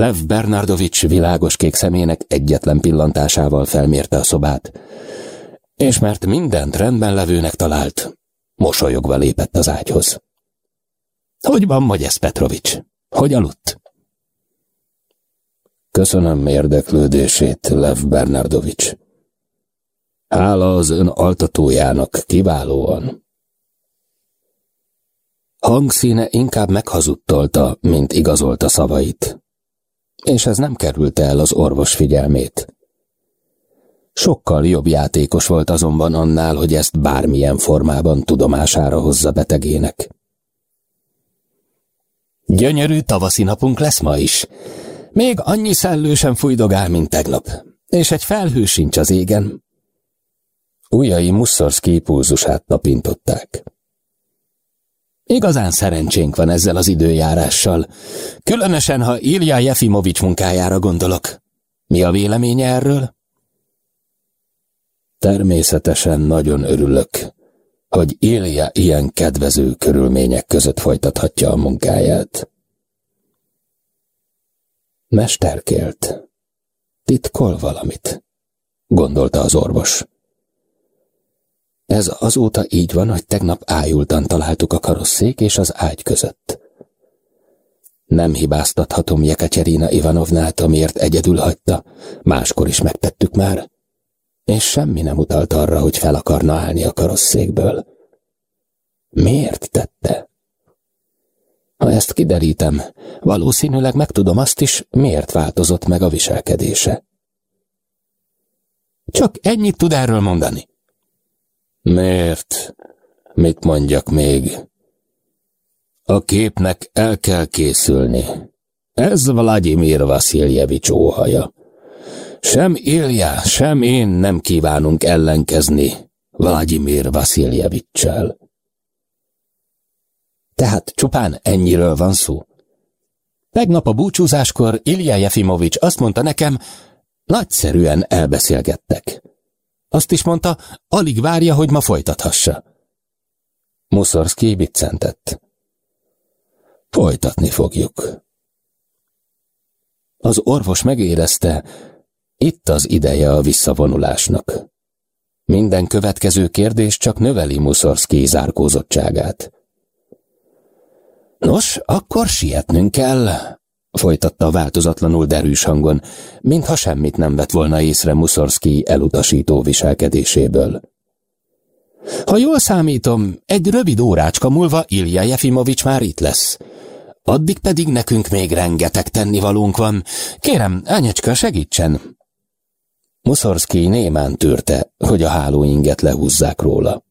Lev Bernardovics világos kék szemének egyetlen pillantásával felmérte a szobát, és mert mindent rendben levőnek talált, mosolyogva lépett az ágyhoz. Hogy van Magyesz Petrovics? Hogy aludt? Köszönöm érdeklődését, Lev Bernardovics. Hála az ön altatójának kiválóan. Hangszíne inkább meghazudtolta, mint igazolta szavait. És ez nem kerülte el az orvos figyelmét. Sokkal jobb játékos volt azonban annál, hogy ezt bármilyen formában tudomására hozza betegének. Gyönyörű tavaszi napunk lesz ma is. Még annyi szellősen fújdogál, mint tegnap, és egy felhő sincs az égen. Ujjai Musszorszki pulzusát tapintották. Igazán szerencsénk van ezzel az időjárással, különösen, ha Ilja Jefimovics munkájára gondolok. Mi a véleménye erről? Természetesen nagyon örülök, hogy Ilja ilyen kedvező körülmények között folytathatja a munkáját. Mesterkélt. Titkol valamit, gondolta az orvos. Ez azóta így van, hogy tegnap ájultan találtuk a karosszék és az ágy között. Nem hibáztathatom Jekacserina Ivanovnát, amiért egyedül hagyta, máskor is megtettük már, és semmi nem utalt arra, hogy fel akarna állni a karosszékből. Miért tette? Ha ezt kiderítem, valószínűleg megtudom azt is, miért változott meg a viselkedése. Csak ennyit tud erről mondani. Miért? Mit mondjak még? A képnek el kell készülni. Ez Vladimir Vasiljevics óhaja. Sem Ilja, sem én nem kívánunk ellenkezni Vladimir Vasiljevicsel. Tehát csupán ennyiről van szó. Tegnap a búcsúzáskor Ilja Jefimovics azt mondta nekem, nagyszerűen elbeszélgettek. Azt is mondta, alig várja, hogy ma folytathassa. Muszorszki biccentett. Folytatni fogjuk. Az orvos megérezte, itt az ideje a visszavonulásnak. Minden következő kérdés csak növeli Muszorszki zárkózottságát. Nos, akkor sietnünk kell, folytatta változatlanul derűs hangon, mintha semmit nem vett volna észre Muszorszki elutasító viselkedéséből. Ha jól számítom, egy rövid órácska múlva Ilja Jefimovics már itt lesz. Addig pedig nekünk még rengeteg tennivalónk van. Kérem, Ányecska, segítsen! Muszorszki némán tűrte, hogy a hálóinget lehúzzák róla.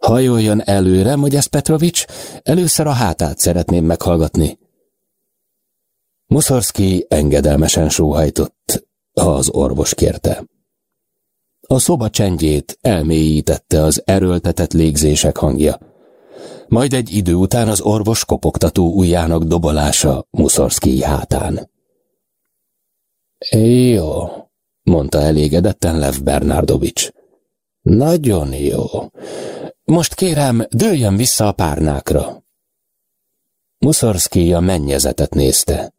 Hajoljon előre, Magyesz Petrovics, először a hátát szeretném meghallgatni. Muszorszki engedelmesen sóhajtott, ha az orvos kérte. A szoba csendjét elmélyítette az erőltetett légzések hangja. Majd egy idő után az orvos kopogtató ujjának dobolása Muszorszki hátán. Jó, mondta elégedetten Lev Bernardovics. Nagyon jó. Most kérem, dőljön vissza a párnákra. Muszorszki a mennyezetet nézte.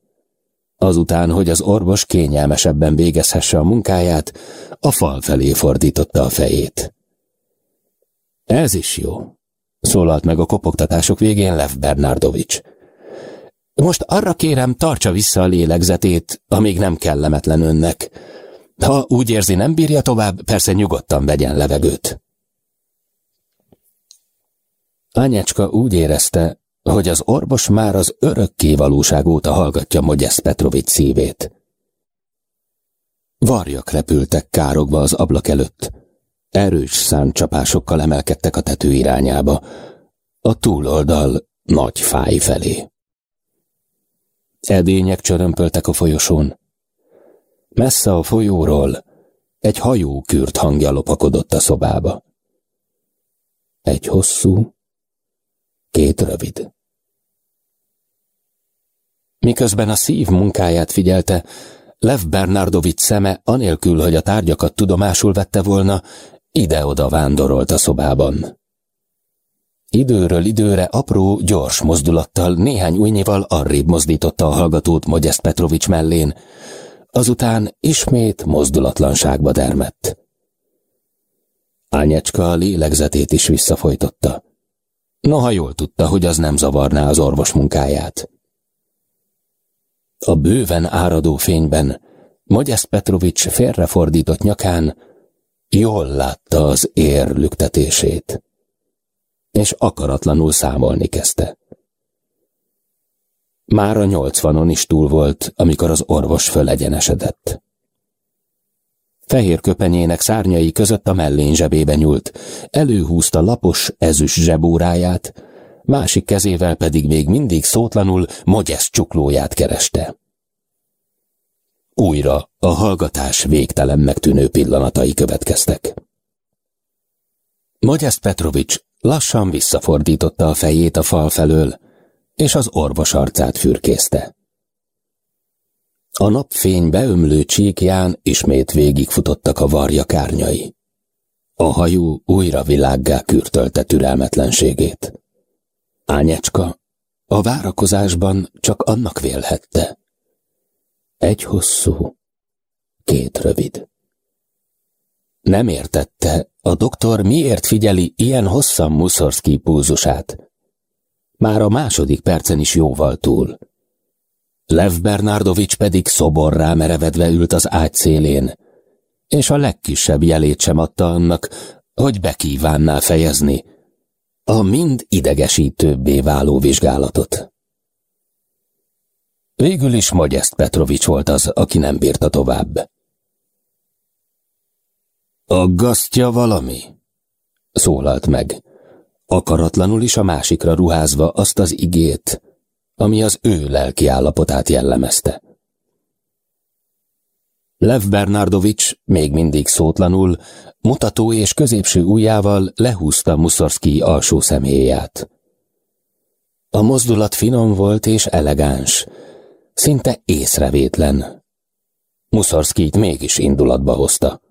Azután, hogy az orvos kényelmesebben végezhesse a munkáját, a fal felé fordította a fejét. Ez is jó, szólalt meg a kopogtatások végén Lev Bernardovics. Most arra kérem, tartsa vissza a lélegzetét, amíg nem kellemetlen önnek. Ha úgy érzi, nem bírja tovább, persze nyugodtan vegyen levegőt. Anyecska úgy érezte, hogy az orvos már az örökké valóság óta hallgatja Mogyesz Petrovics szívét. Varjak repültek károgva az ablak előtt. Erős száncsapásokkal emelkedtek a tető irányába, a túloldal nagy fáj felé. Edények csörömpöltek a folyosón. Messze a folyóról egy hajó kürt hangja lopakodott a szobába. Egy hosszú, két rövid. Miközben a szív munkáját figyelte, Lev Bernardovics szeme, anélkül, hogy a tárgyakat tudomásul vette volna, ide-oda vándorolt a szobában. időről időre apró, gyors mozdulattal néhány újnyival arrébb mozdította a hallgatót Mogyeszt Petrovics mellén, azután ismét mozdulatlanságba dermett. Ányecska a lélegzetét is visszafolytotta. Noha jól tudta, hogy az nem zavarná az orvos munkáját. A bőven áradó fényben Magyesz Petrovics félrefordított nyakán jól látta az ér lüktetését, és akaratlanul számolni kezdte. Már a nyolcvanon is túl volt, amikor az orvos fölegyenesedett. Fehér köpenyének szárnyai között a mellén zsebébe nyúlt, előhúzta lapos ezüst zsebóráját, másik kezével pedig még mindig szótlanul Mogyesz csuklóját kereste. Újra a hallgatás végtelen megtűnő pillanatai következtek. Mogyesz Petrovics lassan visszafordította a fejét a fal felől, és az orvos arcát fürkészte. A napfény beömlő csíkján ismét végigfutottak a varja kárnyai. A hajú újra világgá kürtölte türelmetlenségét. Ányecska a várakozásban csak annak vélhette. Egy hosszú, két rövid. Nem értette, a doktor miért figyeli ilyen hosszan Muszorszki púzusát. Már a második percen is jóval túl. Lev Bernardovics pedig szoborrá merevedve ült az ágy szélén, és a legkisebb jelét sem adta annak, hogy bekívánná fejezni a mind idegesítőbbé váló vizsgálatot. Végül is Magyest Petrovics volt az, aki nem bírta tovább. Aggasztja valami? Szólalt meg, akaratlanul is a másikra ruházva azt az igét, ami az ő lelki állapotát jellemezte. Lev Bernardovics még mindig szótlanul, mutató és középső ujjával lehúzta Muszorszki alsó személyát. A mozdulat finom volt és elegáns, szinte észrevétlen. Muszorszkit mégis indulatba hozta.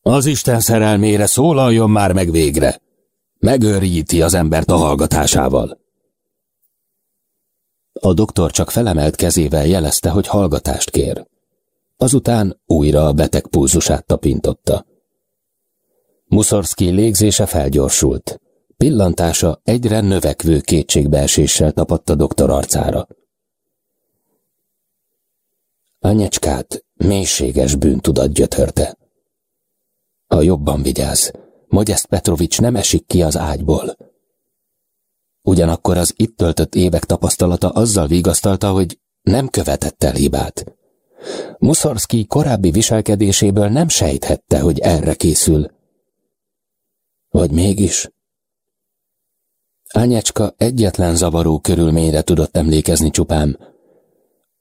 Az Isten szerelmére szólaljon már meg végre! Megőríti az embert a hallgatásával. A doktor csak felemelt kezével jelezte, hogy hallgatást kér. Azután újra a beteg púzusát tapintotta. Muszorszki légzése felgyorsult. Pillantása egyre növekvő kétségbeeséssel tapadt a doktor arcára. Anyecskát mélységes bűntudat gyötörte. Ha jobban vigyáz, Magyest Petrovics nem esik ki az ágyból. Ugyanakkor az itt töltött évek tapasztalata azzal vigasztalta, hogy nem követett el hibát. Muszorszki korábbi viselkedéséből nem sejthette, hogy erre készül. Vagy mégis? Ányecska egyetlen zavaró körülményre tudott emlékezni csupán.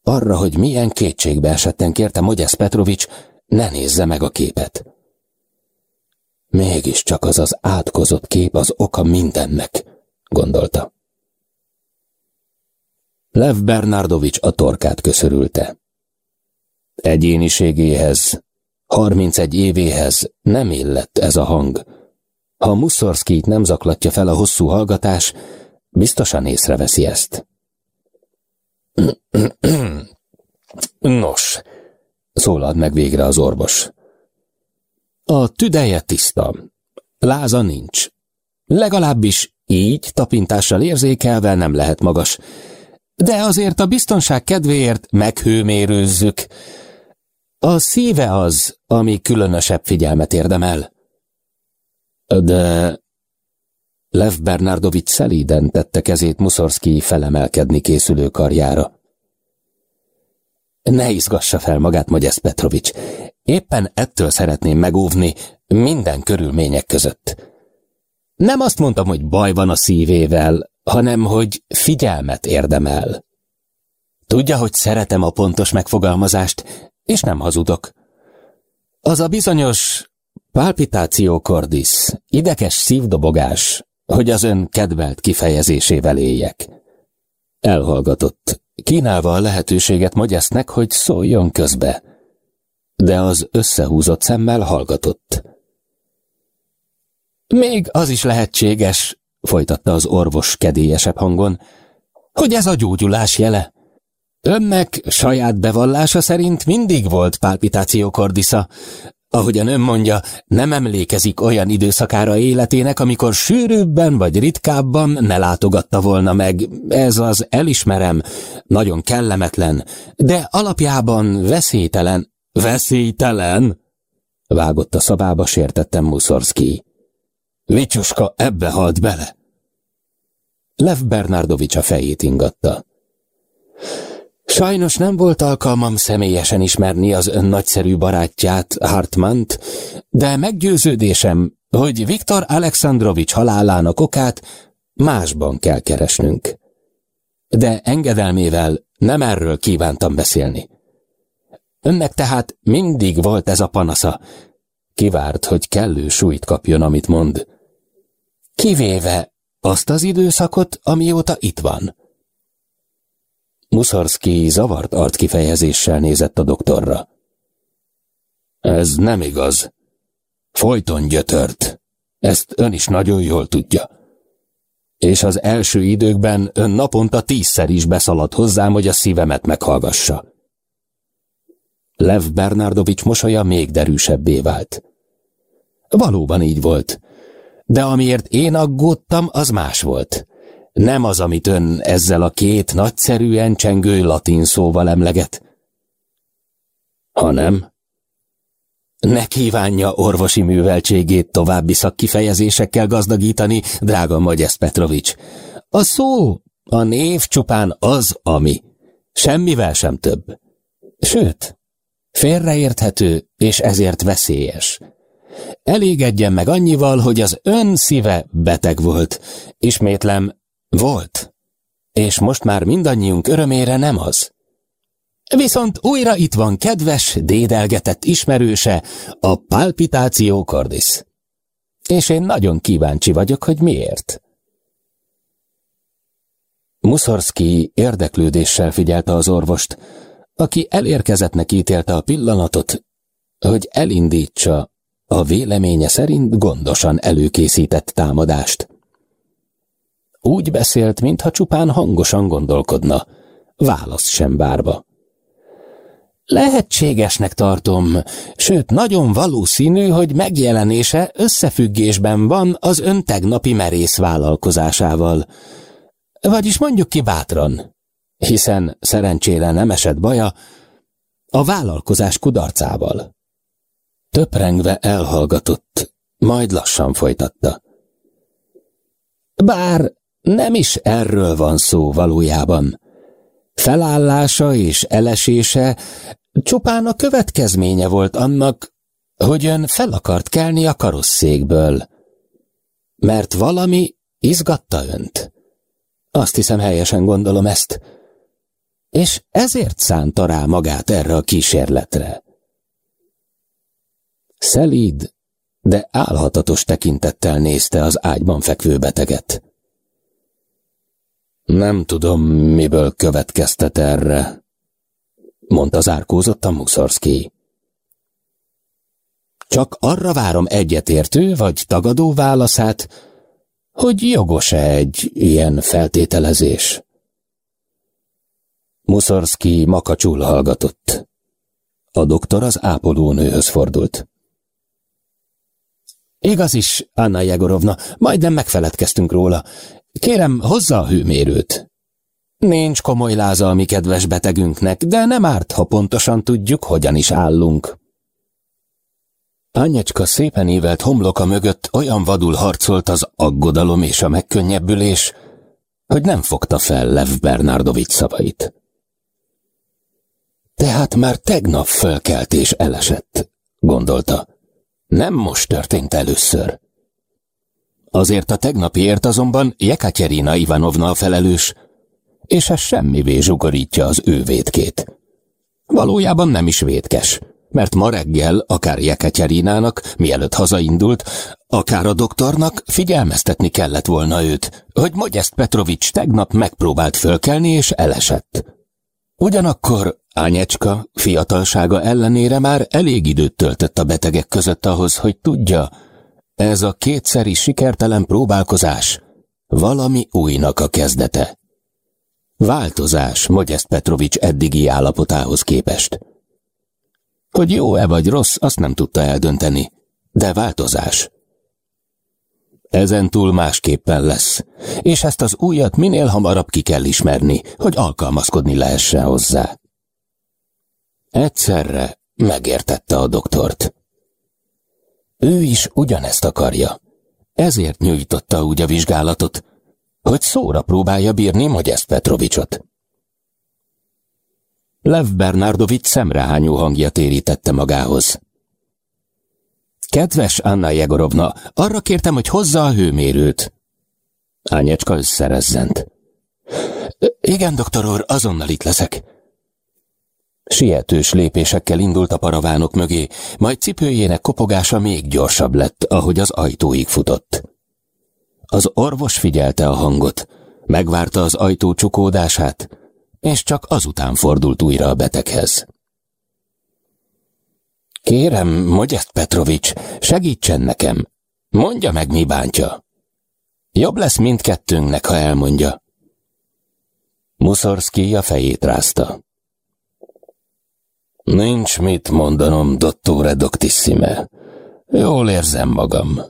Arra, hogy milyen kétségbe esetten kérte Mogyesz Petrovics, ne nézze meg a képet. Mégiscsak az az átkozott kép az oka mindennek, gondolta. Lev Bernardovics a torkát köszörülte. Egyéniségéhez, 31 évéhez nem illett ez a hang. Ha Muszorszkit nem zaklatja fel a hosszú hallgatás, biztosan észreveszi ezt. Nos, szólalt meg végre az orvos. A tüdeje tiszta. Láza nincs. Legalábbis így, tapintással érzékelve nem lehet magas. De azért a biztonság kedvéért meghőmérőzzük. A szíve az, ami különösebb figyelmet érdemel. De... Lev Bernardovics szelíden tette kezét Muszorszki felemelkedni készülő karjára. Ne izgassa fel magát, Magyesz Petrovics. Éppen ettől szeretném megóvni minden körülmények között. Nem azt mondtam, hogy baj van a szívével, hanem hogy figyelmet érdemel. Tudja, hogy szeretem a pontos megfogalmazást, és nem hazudok. Az a bizonyos palpitáció cordis, idekes szívdobogás, hogy az ön kedvelt kifejezésével éljek. Elhallgatott, kínálva a lehetőséget Magyesznek, hogy szóljon közbe, de az összehúzott szemmel hallgatott. Még az is lehetséges, folytatta az orvos kedélyesebb hangon, hogy ez a gyógyulás jele. Önnek saját bevallása szerint mindig volt palpitáció cordisza. Ahogyan ön mondja, nem emlékezik olyan időszakára életének, amikor sűrűbben vagy ritkábban ne látogatta volna meg. Ez az elismerem, nagyon kellemetlen, de alapjában veszélytelen. Veszélytelen? Vágott a szabába sértettem Muszorszki. Vicsuska ebbe halt bele. Lev Bernardovics a fejét ingatta. Sajnos nem volt alkalmam személyesen ismerni az ön nagyszerű barátját, Hartmant, de meggyőződésem, hogy Viktor Alexandrovics halálának okát másban kell keresnünk. De engedelmével nem erről kívántam beszélni. Önnek tehát mindig volt ez a panasza. Kivárt, hogy kellő súlyt kapjon, amit mond. Kivéve azt az időszakot, amióta itt van. Muszarszki zavart arckifejezéssel nézett a doktorra. Ez nem igaz. Folyton gyötört. Ezt ön is nagyon jól tudja. És az első időkben ön naponta tízszer is beszaladt hozzám, hogy a szívemet meghallgassa. Lev Bernardovics mosolya még derűsebbé vált. Valóban így volt, de amiért én aggódtam, az más volt. Nem az, amit ön ezzel a két nagyszerűen csengő latin szóval emleget. Hanem? Ne kívánja orvosi műveltségét további szakkifejezésekkel gazdagítani, drága Magyesz Petrovics. A szó, a név csupán az, ami. Semmivel sem több. Sőt, félreérthető és ezért veszélyes. Elégedjen meg annyival, hogy az ön szíve beteg volt. Ismétlem, volt. És most már mindannyiunk örömére nem az. Viszont újra itt van kedves, dédelgetett ismerőse, a palpitáció cordis. És én nagyon kíváncsi vagyok, hogy miért. Muszorszki érdeklődéssel figyelte az orvost, aki elérkezettnek ítélte a pillanatot, hogy elindítsa a véleménye szerint gondosan előkészített támadást. Úgy beszélt, mintha csupán hangosan gondolkodna, választ sem várva. Lehetségesnek tartom, sőt nagyon valószínű, hogy megjelenése összefüggésben van az ön tegnapi merész vállalkozásával. Vagyis mondjuk ki bátran, hiszen szerencsére nem esett baja, a vállalkozás kudarcával. Töprengve elhallgatott, majd lassan folytatta. Bár nem is erről van szó valójában. Felállása és elesése csupán a következménye volt annak, hogy ön fel akart kelni a karosszékből. Mert valami izgatta önt. Azt hiszem helyesen gondolom ezt. És ezért szánta rá magát erre a kísérletre. Szelíd, de álhatatos tekintettel nézte az ágyban fekvő beteget. Nem tudom, miből következtet erre, mondta zárkózottan Muszorszki. Csak arra várom egyetértő vagy tagadó válaszát, hogy jogos-e egy ilyen feltételezés. Muszorszki makacsul hallgatott. A doktor az ápolónőhöz fordult. Igaz is, Anna Jegorovna, majdnem megfeledkeztünk róla. Kérem, hozza a hőmérőt. Nincs komoly láza a mi kedves betegünknek, de nem árt, ha pontosan tudjuk, hogyan is állunk. Anyecska szépen évelt homloka mögött olyan vadul harcolt az aggodalom és a megkönnyebbülés, hogy nem fogta fel Lev Bernardovics szavait. Tehát már tegnap fölkelt és elesett, gondolta. Nem most történt először. Azért a tegnapiért azonban Jekaterina Ivanovna a felelős, és ez semmivé zsugorítja az ő védkét. Valójában nem is védkes, mert ma reggel akár Jekaterinának, mielőtt hazaindult, akár a doktornak figyelmeztetni kellett volna őt, hogy Mogyeszt Petrovics tegnap megpróbált fölkelni és elesett. Ugyanakkor Ányecska fiatalsága ellenére már elég időt töltött a betegek között ahhoz, hogy tudja, ez a kétszeri sikertelen próbálkozás Valami újnak a kezdete. Változás Mogyeszt Petrovics eddigi állapotához képest. Hogy jó-e vagy rossz, azt nem tudta eldönteni, de változás. Ezentúl másképpen lesz, és ezt az újat minél hamarabb ki kell ismerni, hogy alkalmazkodni lehessen hozzá. Egyszerre megértette a doktort. Ő is ugyanezt akarja. Ezért nyújtotta úgy a vizsgálatot, hogy szóra próbálja bírni Magyesz Petrovicsot. Lev Bernardovics szemrehányó hangja térítette magához. Kedves Anna Jegorovna, arra kértem, hogy hozza a hőmérőt. Ányecska összerezzent. Igen, doktor úr, azonnal itt leszek. Sietős lépésekkel indult a paravánok mögé, majd cipőjének kopogása még gyorsabb lett, ahogy az ajtóig futott. Az orvos figyelte a hangot, megvárta az ajtó csukódását, és csak azután fordult újra a beteghez. Kérem, Mogyeszt Petrovics, segítsen nekem. Mondja meg, mi bántja. Jobb lesz mindkettőnknek, ha elmondja. Muszorszki a fejét rázta. Nincs mit mondanom, dottore doctissime. Jól érzem magam.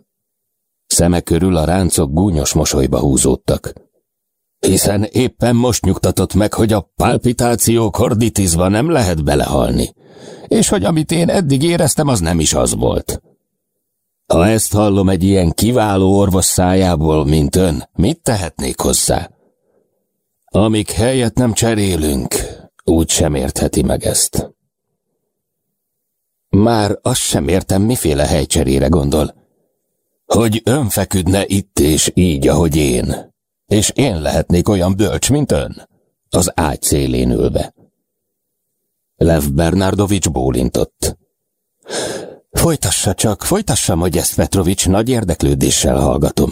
Szeme körül a ráncok gúnyos mosolyba húzódtak. Hiszen éppen most nyugtatott meg, hogy a palpitáció korditizva nem lehet belehalni, és hogy amit én eddig éreztem, az nem is az volt. Ha ezt hallom egy ilyen kiváló orvos szájából, mint ön, mit tehetnék hozzá? Amíg helyet nem cserélünk, úgy sem értheti meg ezt. Már azt sem értem, miféle helycserére gondol. Hogy ön feküdne itt és így, ahogy én. És én lehetnék olyan bölcs, mint ön. Az ágy szélén ülve. Lev Bernardovics bólintott. Folytassa csak, folytassa, hogy ezt Petrovics nagy érdeklődéssel hallgatom.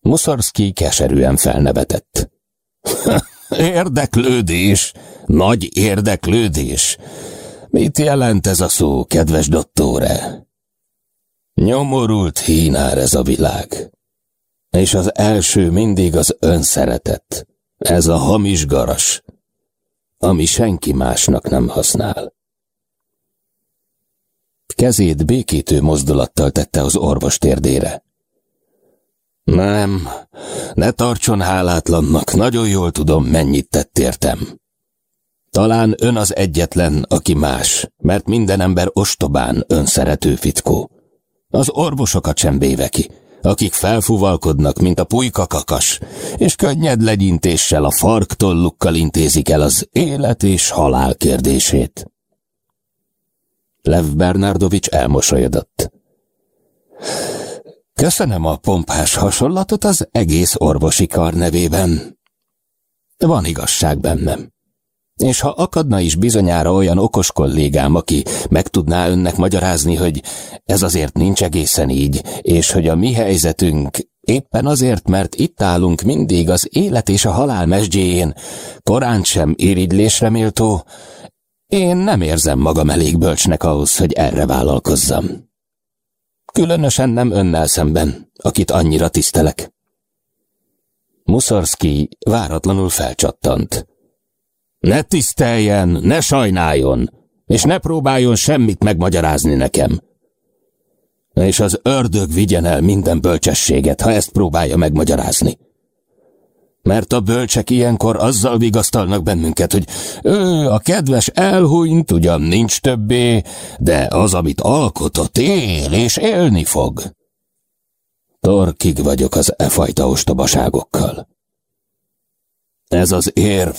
Muszorszki keserűen felnevetett. érdeklődés, nagy érdeklődés. Mit jelent ez a szó, kedves dottore? Nyomorult hínár ez a világ. És az első mindig az önszeretet. Ez a hamis garas, ami senki másnak nem használ. Kezét békítő mozdulattal tette az orvos térdére. Nem, ne tartson hálátlannak, nagyon jól tudom, mennyit tett értem. Talán ön az egyetlen, aki más, mert minden ember ostobán önszerető fickó. Az orvosokat sem béve ki, akik felfuvalkodnak, mint a pulyka kakas, és könnyed legyintéssel a farktollukkal intézik el az élet és halál kérdését. Lev Bernardovics elmosolyodott. Köszönöm a pompás hasonlatot az egész orvosi kar nevében. Van igazság bennem. És ha akadna is bizonyára olyan okos kollégám, aki meg tudná önnek magyarázni, hogy ez azért nincs egészen így, és hogy a mi helyzetünk éppen azért, mert itt állunk mindig az élet és a halál mesdjéjén, korán sem irigylésre méltó, én nem érzem magam elég bölcsnek ahhoz, hogy erre vállalkozzam. Különösen nem önnel szemben, akit annyira tisztelek. Muszorszki váratlanul felcsattant. Ne tiszteljen, ne sajnáljon, és ne próbáljon semmit megmagyarázni nekem. És az ördög vigyen el minden bölcsességet, ha ezt próbálja megmagyarázni. Mert a bölcsek ilyenkor azzal vigasztalnak bennünket, hogy ő, a kedves elhúnyt, ugyan nincs többé, de az, amit alkotott, él és élni fog. Torkig vagyok az e fajta ostobaságokkal. Ez az érv,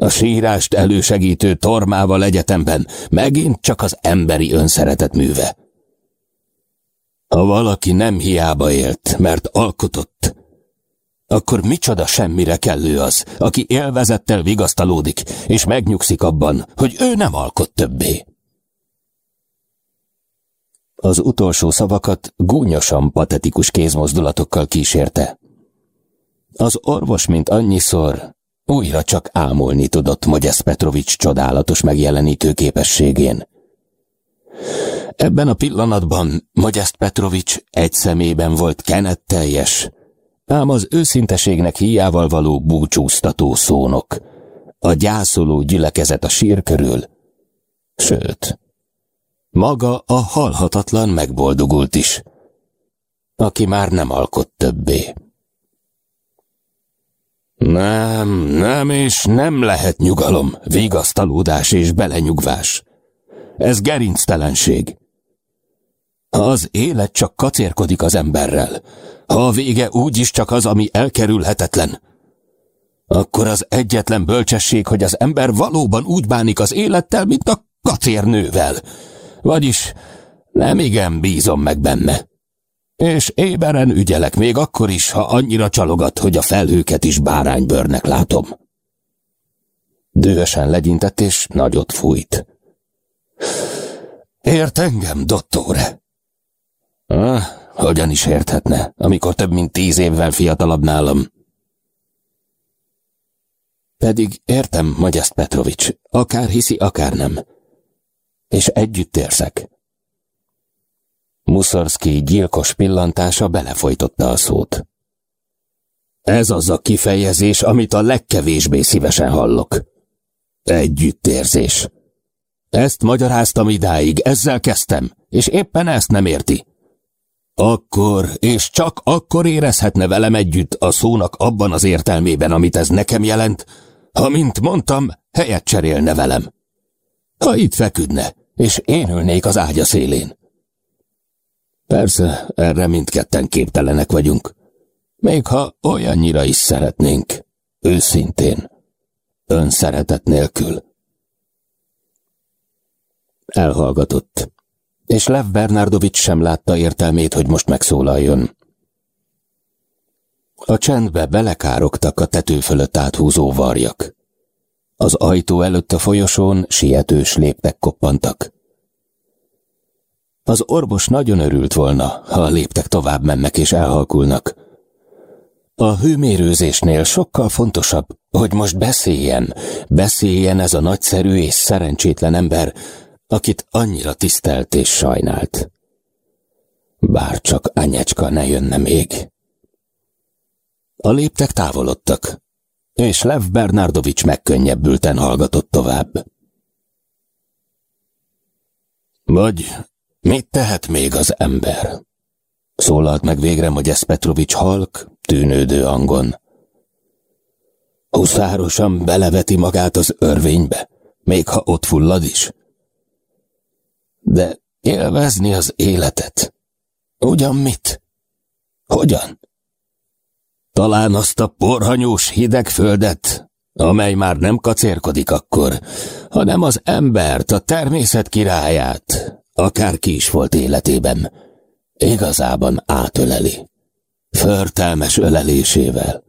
a sírást elősegítő tormával egyetemben megint csak az emberi önszeretet műve. Ha valaki nem hiába élt, mert alkotott, akkor micsoda semmire kellő az, aki élvezettel vigasztalódik, és megnyugszik abban, hogy ő nem alkot többé. Az utolsó szavakat gúnyosan patetikus kézmozdulatokkal kísérte. Az orvos, mint annyiszor, újra csak ámulni tudott Mogyesz Petrovics csodálatos megjelenítő képességén. Ebben a pillanatban Mogyeszt Petrovics egy szemében volt kenetteljes, ám az őszinteségnek hiával való búcsúztató szónok, a gyászoló gyülekezet a sír körül, sőt, maga a halhatatlan megboldogult is, aki már nem alkot többé. Nem, nem és nem lehet nyugalom, vigasztalódás és belenyugvás. Ez gerinctelenség. Az élet csak kacérkodik az emberrel, ha a vége úgyis csak az, ami elkerülhetetlen, akkor az egyetlen bölcsesség, hogy az ember valóban úgy bánik az élettel, mint a kacérnővel. Vagyis nem igen bízom meg benne. És éberen ügyelek még akkor is, ha annyira csalogat, hogy a felhőket is báránybőrnek látom. Dühösen legyintett és nagyot fújt. Ért engem, dottore? Ah, hogyan is érthetne, amikor több mint tíz évvel fiatalabb nálam? Pedig értem, Magyaszt Petrovics, akár hiszi, akár nem. És együtt érzek. Muszorszki gyilkos pillantása belefolytotta a szót. Ez az a kifejezés, amit a legkevésbé szívesen hallok. Együttérzés. Ezt magyaráztam idáig, ezzel kezdtem, és éppen ezt nem érti. Akkor, és csak akkor érezhetne velem együtt a szónak abban az értelmében, amit ez nekem jelent, ha, mint mondtam, helyet cserélne velem. Ha itt feküdne, és én ülnék az ágya szélén. Persze, erre mindketten képtelenek vagyunk. Még ha olyannyira is szeretnénk, őszintén, önszeretet nélkül. Elhallgatott, és Lev Bernardovics sem látta értelmét, hogy most megszólaljon. A csendbe belekárogtak a tető fölött áthúzó varjak. Az ajtó előtt a folyosón sietős léptek koppantak. Az orvos nagyon örült volna, ha a léptek tovább mennek és elhalkulnak. A hőmérőzésnél sokkal fontosabb, hogy most beszéljen, beszéljen ez a nagyszerű és szerencsétlen ember, akit annyira tisztelt és sajnált. Bár csak anyecska ne jönne még. A léptek távolodtak, és Lev Bernardovics megkönnyebbülten hallgatott tovább. Vagy mit tehet még az ember? Szólalt meg végre Magyesz Petrovics halk, tűnődő angon. Huszárosan beleveti magát az örvénybe, még ha ott fullad is. De élvezni az életet. Ugyan mit? Hogyan? Talán azt a porhanyós hideg földet, amely már nem kacérkodik akkor, hanem az embert, a természet királyát, akárki is volt életében, igazában átöleli, förtelmes ölelésével.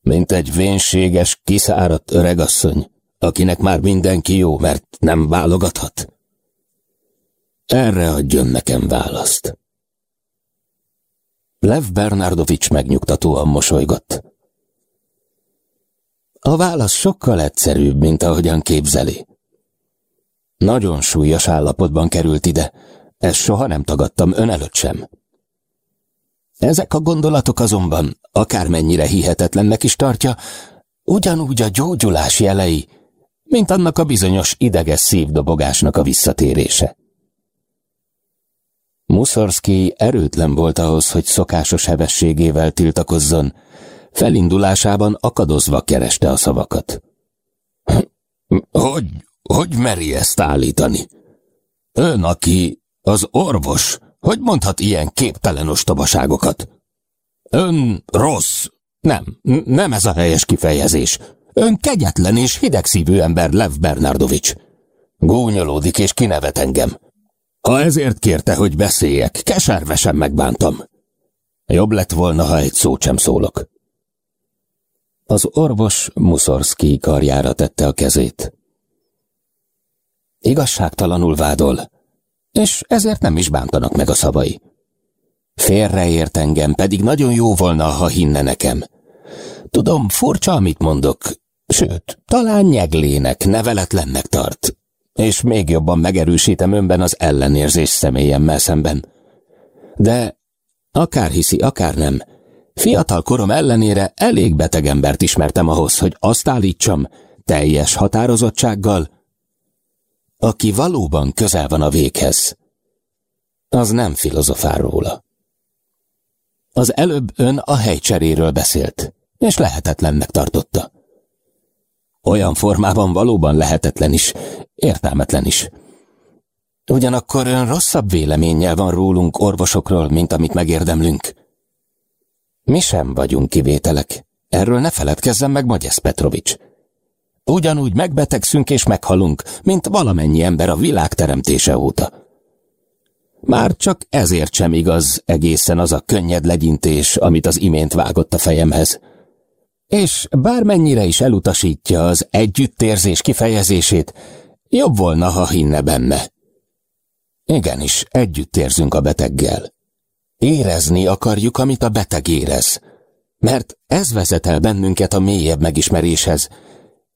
Mint egy vénséges, kiszáradt öregasszony, akinek már mindenki jó, mert nem válogathat. Erre adjon nekem választ. Lev Bernardovics megnyugtatóan mosolygott. A válasz sokkal egyszerűbb, mint ahogyan képzeli. Nagyon súlyos állapotban került ide, ezt soha nem tagadtam ön előtt sem. Ezek a gondolatok azonban, akármennyire hihetetlennek is tartja, ugyanúgy a gyógyulás jelei, mint annak a bizonyos ideges szívdobogásnak a visszatérése. Muszorszki erőtlen volt ahhoz, hogy szokásos hevességével tiltakozzon, felindulásában akadozva kereste a szavakat. Hogy, hogy meri ezt állítani? Ön, aki az orvos, hogy mondhat ilyen képtelen ostobaságokat? Ön rossz. Nem, nem ez a helyes kifejezés. Ön kegyetlen és hidegszívű ember, Lev Bernardovics. Gúnyolódik és kinevet engem. Ha ezért kérte, hogy beszéljek, keservesen megbántam. Jobb lett volna, ha egy szót sem szólok. Az orvos Muszorszki karjára tette a kezét. Igazságtalanul vádol, és ezért nem is bántanak meg a szavai. Félreért engem, pedig nagyon jó volna, ha hinne nekem. Tudom, furcsa, amit mondok, sőt, talán nyeglének, neveletlennek tart, és még jobban megerősítem önben az ellenérzés személyemmel szemben. De akár hiszi, akár nem, Fiatal korom ellenére elég beteg embert ismertem ahhoz, hogy azt állítsam, teljes határozottsággal, aki valóban közel van a véghez, az nem filozofál róla. Az előbb ön a helycseréről beszélt, és lehetetlennek tartotta. Olyan formában valóban lehetetlen is, értelmetlen is. Ugyanakkor ön rosszabb véleménnyel van rólunk orvosokról, mint amit megérdemlünk. Mi sem vagyunk kivételek. Erről ne feledkezzen meg Magyesz Petrovics. Ugyanúgy megbetegszünk és meghalunk, mint valamennyi ember a világ teremtése óta. Már csak ezért sem igaz egészen az a könnyed legyintés, amit az imént vágott a fejemhez. És bármennyire is elutasítja az együttérzés kifejezését, jobb volna, ha hinne benne. Igenis, együtt érzünk a beteggel. Érezni akarjuk, amit a beteg érez, mert ez vezet el bennünket a mélyebb megismeréshez,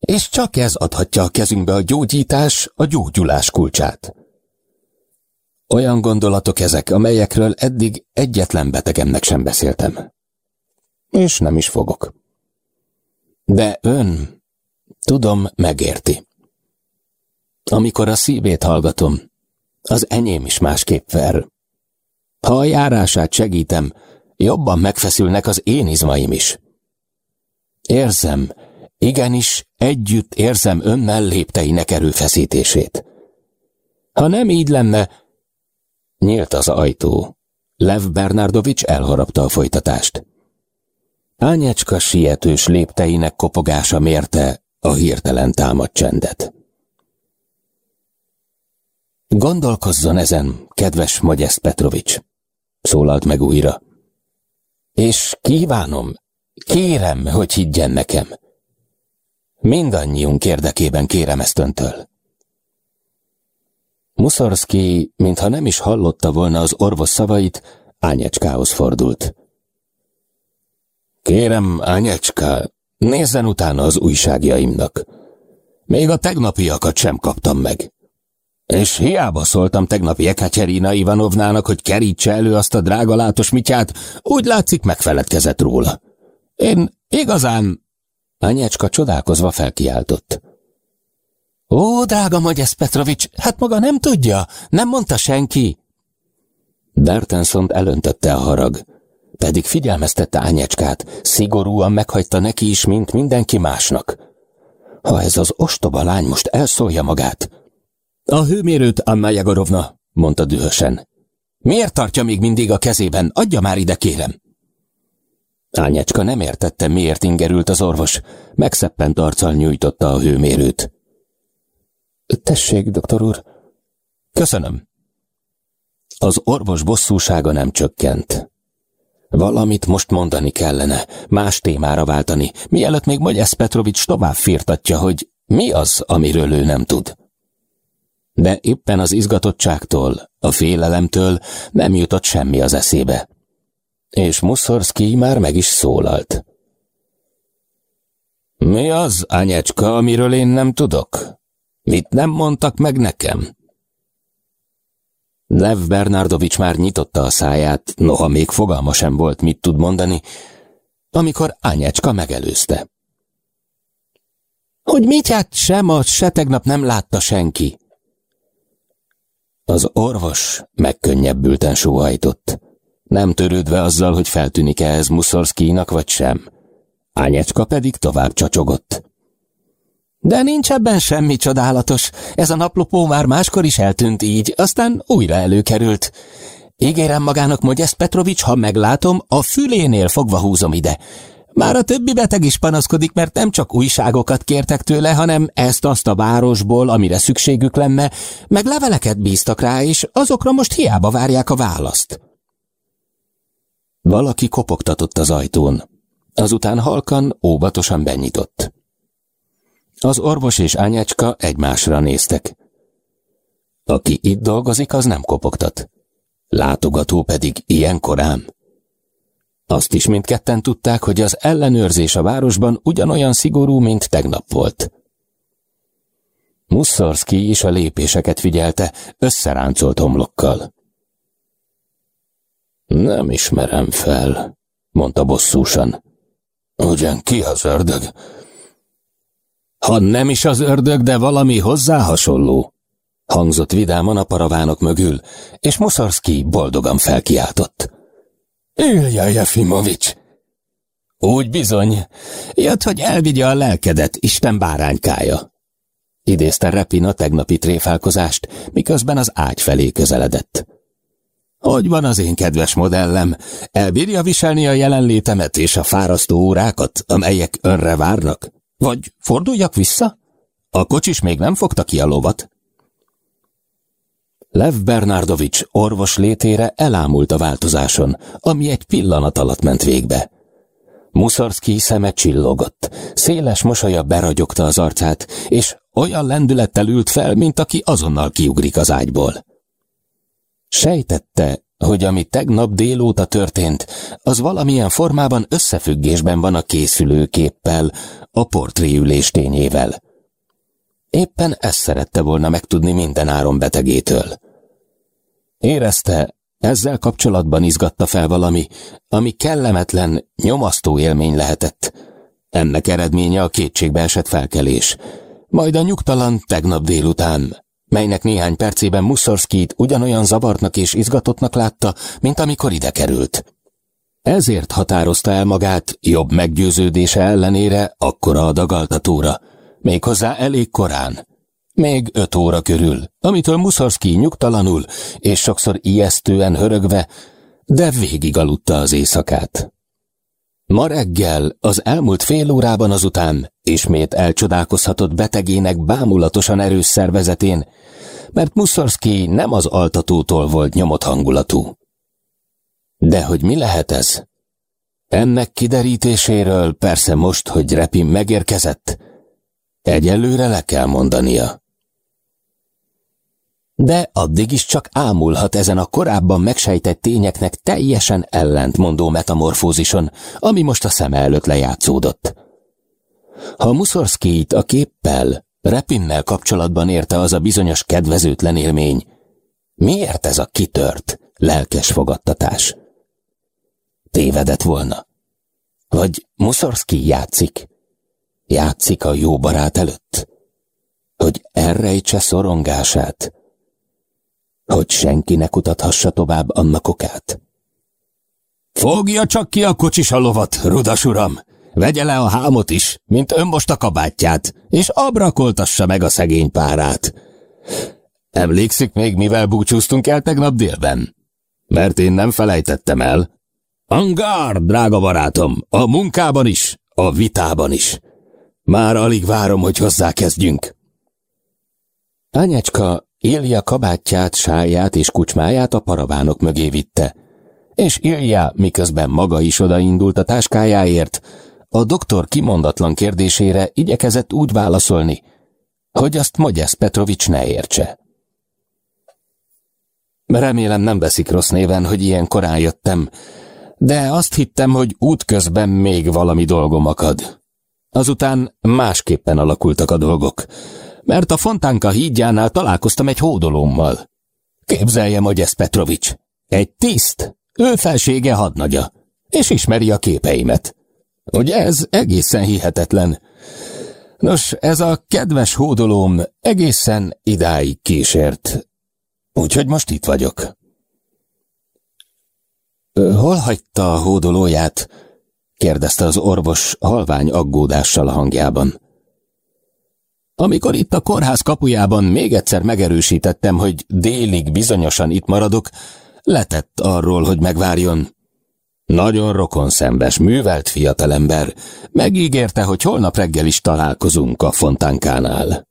és csak ez adhatja a kezünkbe a gyógyítás, a gyógyulás kulcsát. Olyan gondolatok ezek, amelyekről eddig egyetlen betegemnek sem beszéltem. És nem is fogok. De ön, tudom, megérti. Amikor a szívét hallgatom, az enyém is másképp ver. Ha a járását segítem, jobban megfeszülnek az én izmaim is. Érzem, igenis, együtt érzem önnel lépteinek erőfeszítését. Ha nem így lenne, Nyílt az ajtó. Lev Bernardovics elharapta a folytatást. Ányecska sietős lépteinek kopogása mérte a hirtelen támadt csendet. Gondolkozzon ezen, kedves Magyest Petrovics, szólalt meg újra. És kívánom, kérem, hogy higgyen nekem. Mindannyiunk érdekében kérem ezt öntől. Muszorszki, mintha nem is hallotta volna az orvos szavait, Ányecskához fordult. Kérem, Ányecska, nézzen utána az újságjaimnak. Még a tegnapiakat sem kaptam meg. És hiába szóltam tegnap Jekaterina Ivanovnának, hogy kerítse elő azt a drága mityát, úgy látszik megfeledkezett róla. Én igazán... Anyecska csodálkozva felkiáltott. Ó, drága Magyesz Petrovics, hát maga nem tudja, nem mondta senki. Bertenson elöntötte a harag, pedig figyelmeztette Ányecskát, szigorúan meghagyta neki is, mint mindenki másnak. Ha ez az ostoba lány most elszólja magát. A hőmérőt, Anna Jagorovna, mondta dühösen. Miért tartja még mindig a kezében? Adja már ide, kérem. Ányecska nem értette, miért ingerült az orvos. Megszeppent arccal nyújtotta a hőmérőt. Tessék, doktor úr. Köszönöm. Az orvos bosszúsága nem csökkent. Valamit most mondani kellene, más témára váltani, mielőtt még Magyesz Petrovics tovább firtatja, hogy mi az, amiről ő nem tud. De éppen az izgatottságtól, a félelemtől nem jutott semmi az eszébe. És Muszorszki már meg is szólalt. Mi az, anyecska, amiről én nem tudok? Mit nem mondtak meg nekem? Lev Bernardovics már nyitotta a száját, noha még fogalma sem volt, mit tud mondani, amikor Ányecska megelőzte. Hogy Mityát sem a se tegnap nem látta senki. Az orvos megkönnyebbülten sóhajtott, nem törődve azzal, hogy feltűnik-e ez Muszorszkínak vagy sem. Ányecska pedig tovább csacsogott. De nincs ebben semmi csodálatos. Ez a naplopó már máskor is eltűnt így, aztán újra előkerült. Ígérem magának, Mogyesz Petrovics, ha meglátom, a fülénél fogva húzom ide. Már a többi beteg is panaszkodik, mert nem csak újságokat kértek tőle, hanem ezt-azt a városból, amire szükségük lenne, meg leveleket bíztak rá, és azokra most hiába várják a választ. Valaki kopogtatott az ajtón. Azután halkan, óvatosan benyitott. Az orvos és anyácska egymásra néztek. Aki itt dolgozik, az nem kopogtat. Látogató pedig ilyen korán. Azt is mindketten tudták, hogy az ellenőrzés a városban ugyanolyan szigorú, mint tegnap volt. Musszorszki is a lépéseket figyelte, összeráncolt homlokkal. Nem ismerem fel, mondta bosszúsan. Ugyan ki az ördög? Ha nem is az ördög, de valami hozzá hasonló, hangzott vidáman a paravánok mögül, és Muszarszki boldogan felkiáltott. Ilja Jefimovics! Úgy bizony, jött, hogy elvigye a lelkedet, Isten báránykája. Idézte Repin a tegnapi tréfálkozást, miközben az ágy felé közeledett. Hogy van az én kedves modellem? Elbírja viselni a jelenlétemet és a fárasztó órákat, amelyek önre várnak? Vagy forduljak vissza? A kocsis még nem fogta ki a lovat. Lev Bernardovics orvos létére elámult a változáson, ami egy pillanat alatt ment végbe. Muszorszki szeme csillogott, széles mosolya beragyogta az arcát, és olyan lendülettel ült fel, mint aki azonnal kiugrik az ágyból. Sejtette, hogy ami tegnap délóta történt, az valamilyen formában összefüggésben van a készülőképpel, a portréülés tényével. Éppen ezt szerette volna megtudni minden áron betegétől. Érezte, ezzel kapcsolatban izgatta fel valami, ami kellemetlen, nyomasztó élmény lehetett. Ennek eredménye a kétségbe esett felkelés, majd a nyugtalan tegnap délután, melynek néhány percében Muszorszkit ugyanolyan zavartnak és izgatottnak látta, mint amikor ide került. Ezért határozta el magát jobb meggyőződése ellenére akkora adagaltatóra, méghozzá elég korán, még öt óra körül, amitől Muszorszki nyugtalanul és sokszor ijesztően hörögve, de végig aludta az éjszakát. Ma reggel, az elmúlt fél órában azután ismét elcsodálkozhatott betegének bámulatosan erős szervezetén, mert Muszorszki nem az altatótól volt nyomott hangulatú. De hogy mi lehet ez? Ennek kiderítéséről persze most, hogy Repin megérkezett, egyelőre le kell mondania. De addig is csak ámulhat ezen a korábban megsejtett tényeknek teljesen ellentmondó metamorfózison, ami most a szeme előtt lejátszódott. Ha Muszorszkijt a képpel, Repinnel kapcsolatban érte az a bizonyos kedvezőtlen élmény, miért ez a kitört, lelkes fogadtatás? Tévedett volna. Vagy Muszorszki játszik? Játszik a jó barát előtt? Hogy elrejtse szorongását? hogy senki ne kutathassa tovább annak okát. Fogja csak ki a kocsis a lovat, rudas uram! Vegye le a hámot is, mint ön most a kabátját, és abrakoltassa meg a szegény párát. Emlékszik még, mivel búcsúztunk el tegnap délben? Mert én nem felejtettem el. Angár, drága barátom, a munkában is, a vitában is. Már alig várom, hogy hozzákezdjünk. Anyecska Ilja kabátját, sáját és kucsmáját a paravánok mögé vitte, és Ilja, miközben maga is odaindult a táskájáért, a doktor kimondatlan kérdésére igyekezett úgy válaszolni, hogy azt Magyesz Petrovics ne értse. Remélem nem veszik rossz néven, hogy ilyen korán jöttem, de azt hittem, hogy útközben még valami dolgom akad. Azután másképpen alakultak a dolgok mert a Fontánka hídjánál találkoztam egy hódolómmal. Képzelje, hogy ez Petrovics. Egy tiszt, ő felsége hadnagya, és ismeri a képeimet. Ugye ez egészen hihetetlen. Nos, ez a kedves hódolóm egészen idáig kísért. Úgyhogy most itt vagyok. Hol hagyta a hódolóját? kérdezte az orvos halvány aggódással a hangjában. Amikor itt a kórház kapujában még egyszer megerősítettem, hogy délig bizonyosan itt maradok, letett arról, hogy megvárjon. Nagyon rokon szembes, művelt fiatalember, megígérte, hogy holnap reggel is találkozunk a fontánkánál.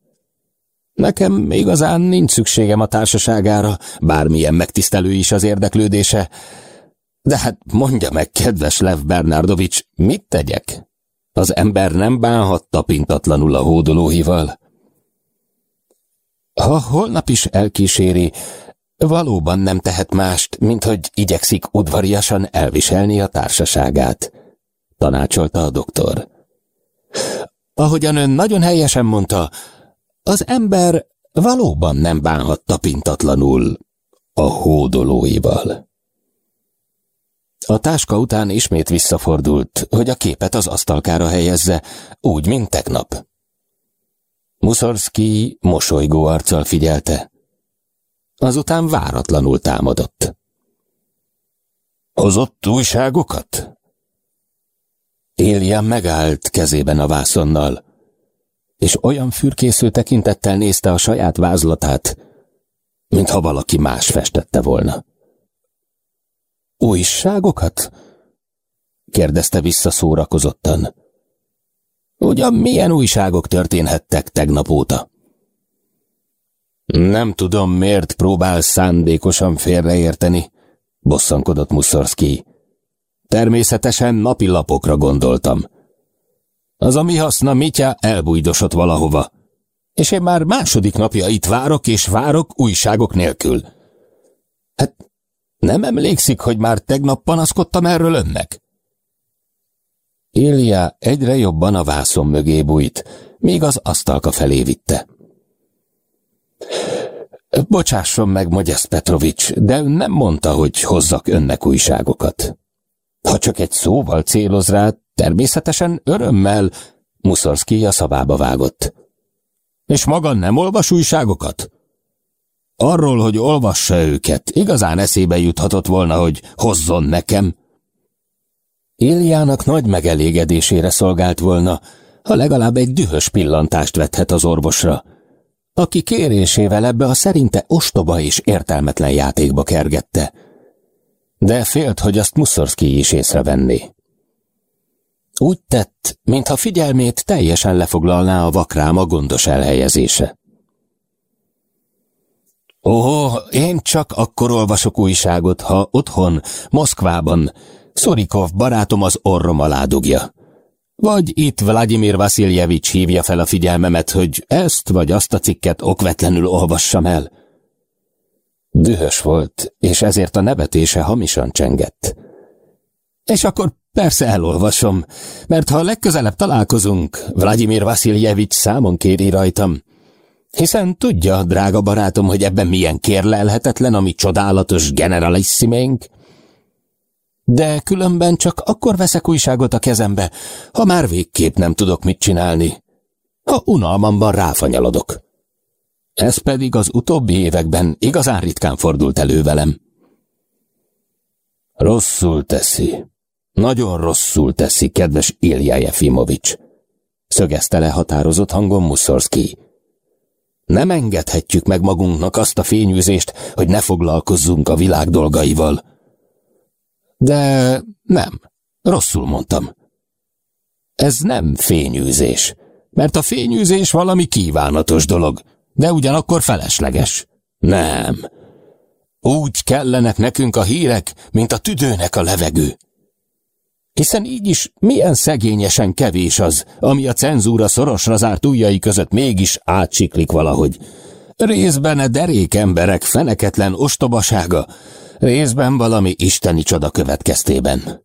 Nekem igazán nincs szükségem a társaságára, bármilyen megtisztelő is az érdeklődése, de hát mondja meg, kedves Lev Bernardovics, mit tegyek? Az ember nem bánhat tapintatlanul a hódolóhival. Ha holnap is elkíséri, valóban nem tehet mást, mint hogy igyekszik udvariasan elviselni a társaságát, tanácsolta a doktor. Ahogyan ön nagyon helyesen mondta, az ember valóban nem bánhat tapintatlanul a hódolóival. A táska után ismét visszafordult, hogy a képet az asztalkára helyezze, úgy, mint tegnap. Muszorszki mosolygó arccal figyelte. Azután váratlanul támadott. Hozott újságokat? Élia megállt kezében a vászonnal, és olyan fürkésző tekintettel nézte a saját vázlatát, mintha valaki más festette volna. Újságokat? kérdezte vissza szórakozottan. Ugyan milyen újságok történhettek tegnap óta? Nem tudom, miért próbál szándékosan félreérteni, bosszankodott Muszorszki. Természetesen napilapokra gondoltam. Az a mi haszna Mitya elbújdosott valahova, és én már második napja itt várok és várok újságok nélkül. Hát nem emlékszik, hogy már tegnap panaszkodtam erről önnek? Ilja egyre jobban a vászon mögé bújt, míg az asztalka felé vitte. Bocsásson meg, Mogyesz Petrovics, de nem mondta, hogy hozzak önnek újságokat. Ha csak egy szóval céloz rá, természetesen örömmel, Muszorszki a szabába vágott. És maga nem olvas újságokat? Arról, hogy olvassa őket, igazán eszébe juthatott volna, hogy hozzon nekem. Iljának nagy megelégedésére szolgált volna, ha legalább egy dühös pillantást vethet az orvosra, aki kérésével ebbe a szerinte ostoba és értelmetlen játékba kergette. De félt, hogy azt Muszorszki is észrevenné. Úgy tett, mintha figyelmét teljesen lefoglalná a vakrám a gondos elhelyezése. Ó, én csak akkor olvasok újságot, ha otthon, Moszkvában, Szorikov barátom az orrom alá dugja. Vagy itt Vladimir Vasiljevics hívja fel a figyelmemet, hogy ezt vagy azt a cikket okvetlenül olvassam el. Dühös volt, és ezért a nevetése hamisan csengett. És akkor persze elolvasom, mert ha legközelebb találkozunk, Vladimir Vasiljevics számon kéri rajtam, hiszen tudja, drága barátom, hogy ebben milyen kérlelhetetlen a mi csodálatos generalissiménk. De különben csak akkor veszek újságot a kezembe, ha már végképp nem tudok mit csinálni. Ha unalmamban ráfanyalodok. Ez pedig az utóbbi években igazán ritkán fordult elő velem. Rosszul teszi. Nagyon rosszul teszi, kedves Ilja Jefimovics. Szögezte határozott hangon Muszorszki. Nem engedhetjük meg magunknak azt a fényűzést, hogy ne foglalkozzunk a világ dolgaival. De nem, rosszul mondtam. Ez nem fényűzés, mert a fényűzés valami kívánatos dolog, de ugyanakkor felesleges. Nem. Úgy kellenek nekünk a hírek, mint a tüdőnek a levegő. Hiszen így is milyen szegényesen kevés az, ami a cenzúra szorosra zárt ujjai között mégis átsiklik valahogy. Részben a derék emberek feneketlen ostobasága, részben valami isteni csoda következtében.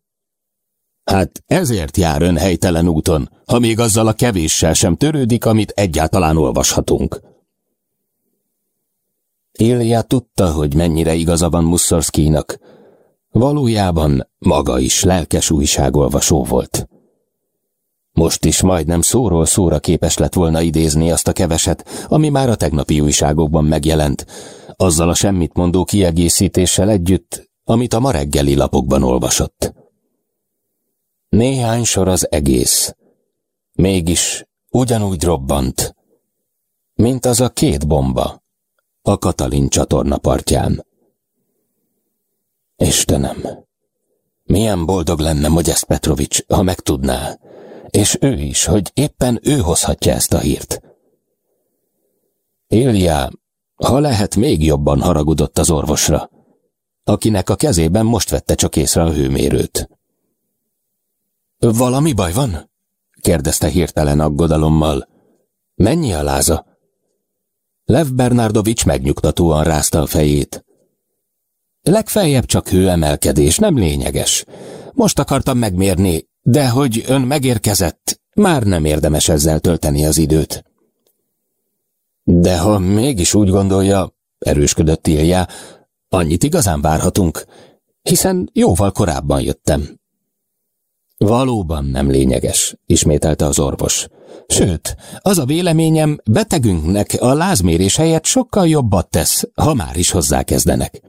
Hát ezért jár ön helytelen úton, ha még azzal a kevéssel sem törődik, amit egyáltalán olvashatunk. Ilja tudta, hogy mennyire igaza van Muszorszkínak, Valójában maga is lelkes újságolvasó volt. Most is majdnem szóról szóra képes lett volna idézni azt a keveset, ami már a tegnapi újságokban megjelent, azzal a semmit mondó kiegészítéssel együtt, amit a ma reggeli lapokban olvasott. Néhány sor az egész. Mégis ugyanúgy robbant, mint az a két bomba a Katalin csatorna partján. Istenem, milyen boldog lenne Mogyesz Petrovics, ha megtudná, és ő is, hogy éppen ő hozhatja ezt a hírt. Ilja, ha lehet, még jobban haragudott az orvosra, akinek a kezében most vette csak észre a hőmérőt. Valami baj van? kérdezte hirtelen aggodalommal. Mennyi a láza? Lev Bernardovics megnyugtatóan rázta a fejét. Legfeljebb csak hőemelkedés, nem lényeges. Most akartam megmérni, de hogy ön megérkezett, már nem érdemes ezzel tölteni az időt. De ha mégis úgy gondolja, erősködött Ilja, annyit igazán várhatunk. hiszen jóval korábban jöttem. Valóban nem lényeges, ismételte az orvos. Sőt, az a véleményem, betegünknek a lázmérés helyett sokkal jobbat tesz, ha már is hozzákezdenek.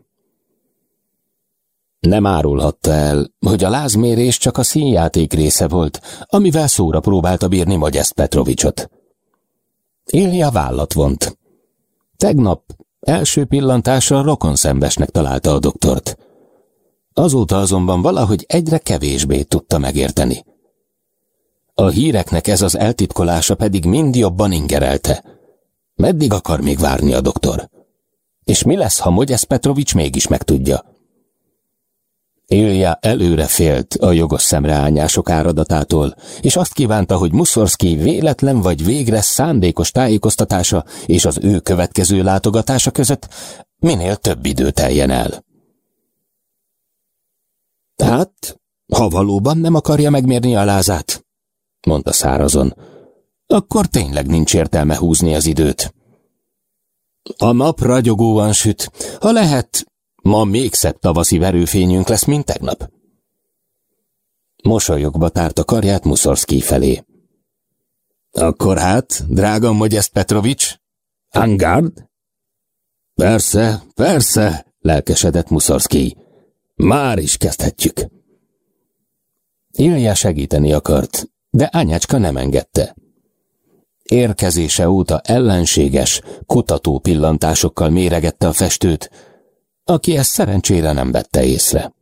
Nem árulhatta el, hogy a lázmérés csak a színjáték része volt, amivel szóra próbálta bírni Magyest Petrovicsot. Ilja vállat vont. Tegnap első pillantásra rokonszembesnek találta a doktort. Azóta azonban valahogy egyre kevésbé tudta megérteni. A híreknek ez az eltitkolása pedig mind jobban ingerelte. Meddig akar még várni a doktor? És mi lesz, ha Mogyesz Petrovics mégis megtudja? Ilja előre félt a jogos szemreányások áradatától, és azt kívánta, hogy Muszorszki véletlen vagy végre szándékos tájékoztatása és az ő következő látogatása között minél több idő teljen el. Hát, ha valóban nem akarja megmérni a lázát, mondta szárazon, akkor tényleg nincs értelme húzni az időt. A nap ragyogóan süt, ha lehet, Ma még szebb tavaszi verőfényünk lesz, mint tegnap. Mosolyogva tárta karját Muszorszki felé. Akkor hát, drága Mogyeszt Petrovics, Angard? Persze, persze, lelkesedett Muszorszki. Már is kezdhetjük. Ilja segíteni akart, de anyácska nem engedte. Érkezése óta ellenséges, kutató pillantásokkal méregette a festőt, aki ezt szerencsére nem vette észre.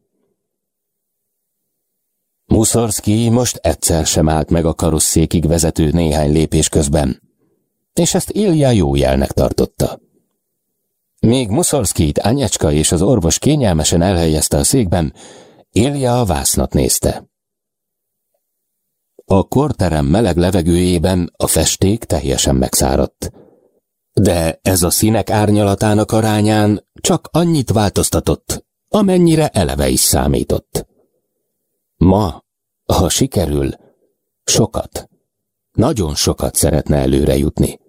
Muszorszki most egyszer sem állt meg a karosszékig vezető néhány lépés közben, és ezt Ilja jó jelnek tartotta. Még Muszorszkit Anyecska és az orvos kényelmesen elhelyezte a székben, Ilja a vásznat nézte. A korterem meleg levegőjében a festék teljesen megszáradt. De ez a színek árnyalatának arányán csak annyit változtatott, amennyire eleve is számított. Ma, ha sikerül, sokat, nagyon sokat szeretne előre jutni.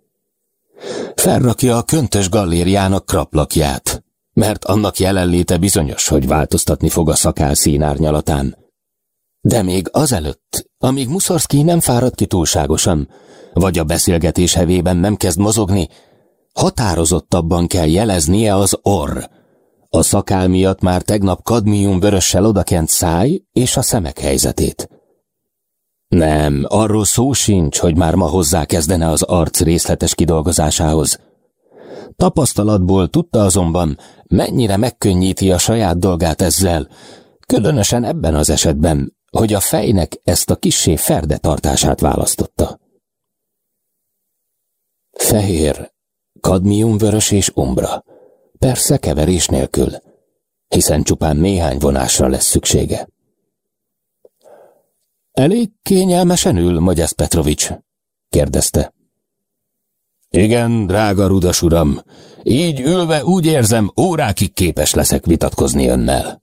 Felrakja a köntös gallériának kraplakját, mert annak jelenléte bizonyos, hogy változtatni fog a szakál színárnyalatán. De még azelőtt, amíg Muszorszki nem fáradt ki túlságosan, vagy a beszélgetés hevében nem kezd mozogni, Határozottabban kell jeleznie az orr. A szakál miatt már tegnap kadmium vörössel odakent száj és a szemek helyzetét. Nem, arról szó sincs, hogy már ma hozzá kezdene az arc részletes kidolgozásához. Tapasztalatból tudta azonban, mennyire megkönnyíti a saját dolgát ezzel, különösen ebben az esetben, hogy a fejnek ezt a kissé ferde tartását választotta. Fehér, kadmiumvörös és umbra. Persze keverés nélkül, hiszen csupán néhány vonásra lesz szüksége. Elég kényelmesen ül, Magyesz Petrovics? kérdezte. Igen, drága rudas uram, így ülve úgy érzem, órákig képes leszek vitatkozni önnel.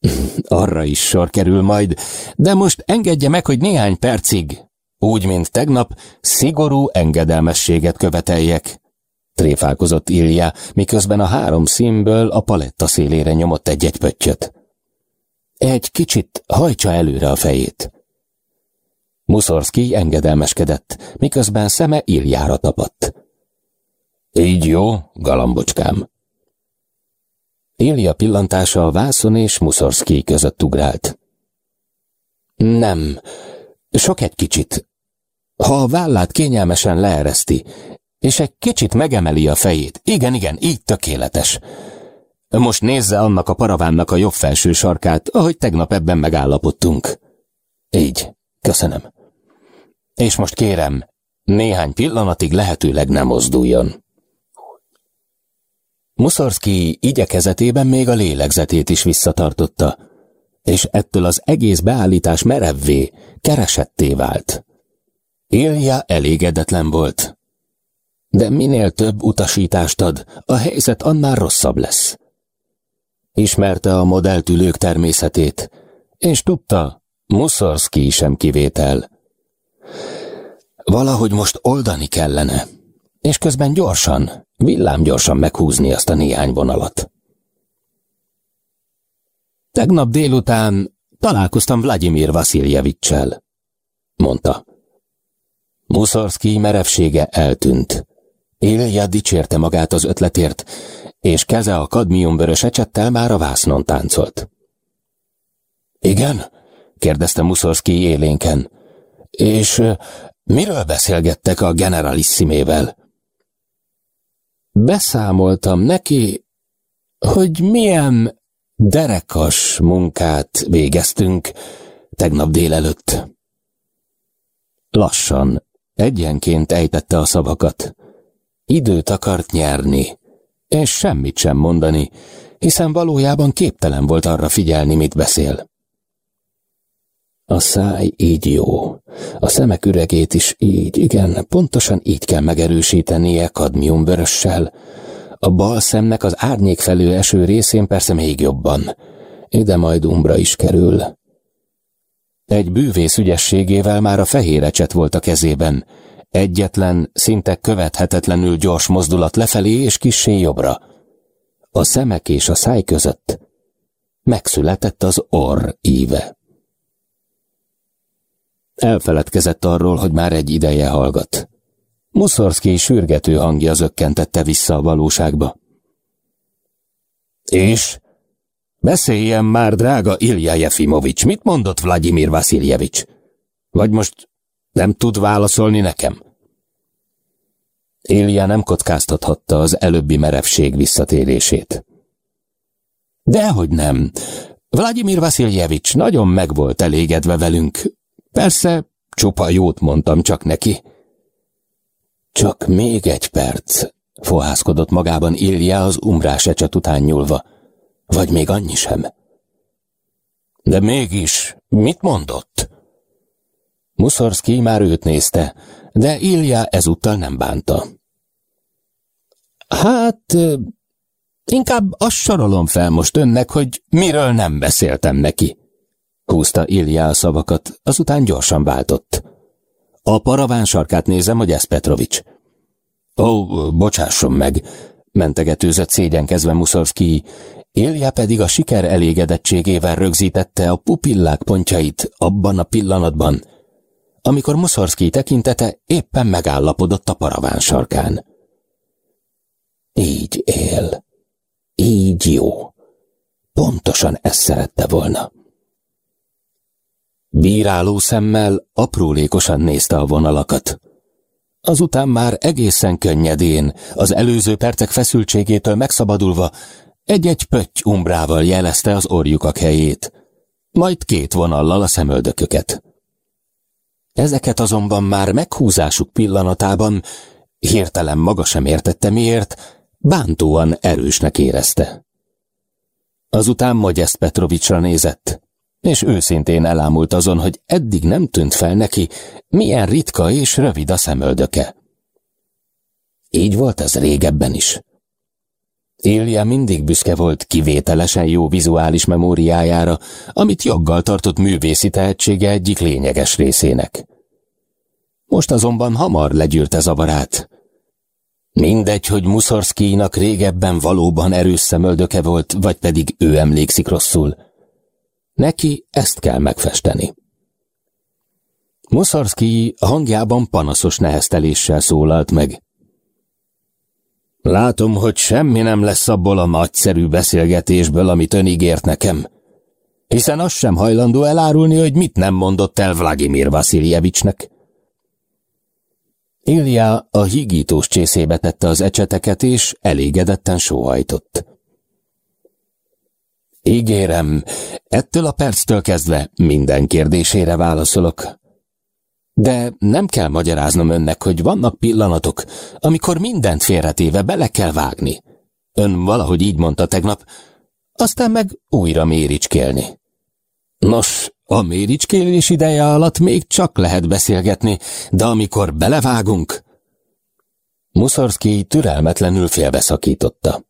Arra is sor kerül majd, de most engedje meg, hogy néhány percig, úgy, mint tegnap, szigorú engedelmességet követeljek. Tréfálkozott Ilja, miközben a három színből a paletta szélére nyomott egy-egy pöttyöt. Egy kicsit hajtsa előre a fejét. Muszorszki engedelmeskedett, miközben szeme Iljára tapadt. Így jó, galambocskám. Ilja pillantása a vászon és Muszorszki között ugrált. Nem, sok egy kicsit. Ha a vállát kényelmesen leereszti, és egy kicsit megemeli a fejét. Igen, igen, így tökéletes. Most nézze annak a paravánnak a jobb felső sarkát, ahogy tegnap ebben megállapodtunk. Így, köszönöm. És most kérem, néhány pillanatig lehetőleg nem mozduljon. Muszorszki igyekezetében még a lélegzetét is visszatartotta, és ettől az egész beállítás merevvé, keresetté vált. Ilja elégedetlen volt, de minél több utasítást ad, a helyzet annál rosszabb lesz. Ismerte a modelltülők természetét, és tudta, Muszorszki sem kivétel. Valahogy most oldani kellene, és közben gyorsan, villámgyorsan meghúzni azt a néhány vonalat. Tegnap délután találkoztam Vladimir Vasiljevicsel, mondta. Muszorszki merevsége eltűnt. Ilja dicsérte magát az ötletért, és keze a kadmiumvörös ecsettel már a vásznon táncolt. Igen? kérdezte Muszorszki élénken. És miről beszélgettek a generalissimével? Beszámoltam neki, hogy milyen derekas munkát végeztünk tegnap délelőtt. Lassan, egyenként ejtette a szavakat. Időt akart nyerni, és semmit sem mondani, hiszen valójában képtelen volt arra figyelni, mit beszél. A száj így jó, a szemek üregét is így, igen, pontosan így kell megerősítenie kadmiumvörössel, a bal szemnek az árnyék felő eső részén persze még jobban. Ide majd umbra is kerül. Egy bűvész ügyességével már a fehér ecset volt a kezében. Egyetlen, szinte követhetetlenül gyors mozdulat lefelé és kissé jobbra. A szemek és a száj között megszületett az orr íve. Elfeledkezett arról, hogy már egy ideje hallgat. Muszorszki sürgető hangja zökkentette vissza a valóságba. És? Beszéljen már, drága Ilja Jefimovics, mit mondott Vladimir Vasiljevics? Vagy most nem tud válaszolni nekem? Ilja nem kockáztathatta az előbbi merevség visszatérését. Dehogy nem. Vladimir Vasiljevics nagyon meg volt elégedve velünk. Persze, csupa jót mondtam csak neki. Csak még egy perc, fohászkodott magában Ilja az umrás ecset után nyúlva. Vagy még annyi sem. De mégis, mit mondott? Muszorszki már őt nézte, de Ilja ezúttal nem bánta. Hát, inkább azt sorolom fel most önnek, hogy miről nem beszéltem neki. Húzta Ilja a szavakat, azután gyorsan váltott. A paraván sarkát nézem, hogy ez Petrovics. Ó, bocsásson meg, mentegetőzött szégyenkezve Muszorszki, Élje pedig a siker elégedettségével rögzítette a pupillák pontjait abban a pillanatban, amikor Muszorszki tekintete éppen megállapodott a paraván sarkán. Így él. Így jó. Pontosan ezt szerette volna. Bíráló szemmel aprólékosan nézte a vonalakat. Azután már egészen könnyedén, az előző percek feszültségétől megszabadulva, egy-egy pötty umbrával jelezte az orjukak helyét, majd két vonallal a szemöldököket. Ezeket azonban már meghúzásuk pillanatában, hirtelen maga sem értette miért, bántóan erősnek érezte. Azután Magyest Petrovicsra nézett, és őszintén elámult azon, hogy eddig nem tűnt fel neki, milyen ritka és rövid a szemöldöke. Így volt ez régebben is. Ilja mindig büszke volt kivételesen jó vizuális memóriájára, amit joggal tartott művészi tehetsége egyik lényeges részének. Most azonban hamar legyűrte zavarát. Mindegy, hogy Muszorszkijnak régebben valóban erős szemöldöke volt, vagy pedig ő emlékszik rosszul. Neki ezt kell megfesteni. Muszorszki hangjában panaszos nehezteléssel szólalt meg. Látom, hogy semmi nem lesz abból a nagyszerű beszélgetésből, amit ön ígért nekem. Hiszen az sem hajlandó elárulni, hogy mit nem mondott el Vladimir Vasiljevicsnek. Ilja a higítós csészébe tette az ecseteket, és elégedetten sóhajtott. Ígérem, ettől a perctől kezdve minden kérdésére válaszolok. De nem kell magyaráznom önnek, hogy vannak pillanatok, amikor mindent félretéve bele kell vágni. Ön valahogy így mondta tegnap, aztán meg újra méricskélni. Nos, a méricskélés ideje alatt még csak lehet beszélgetni, de amikor belevágunk... Muszorszki türelmetlenül félbeszakította.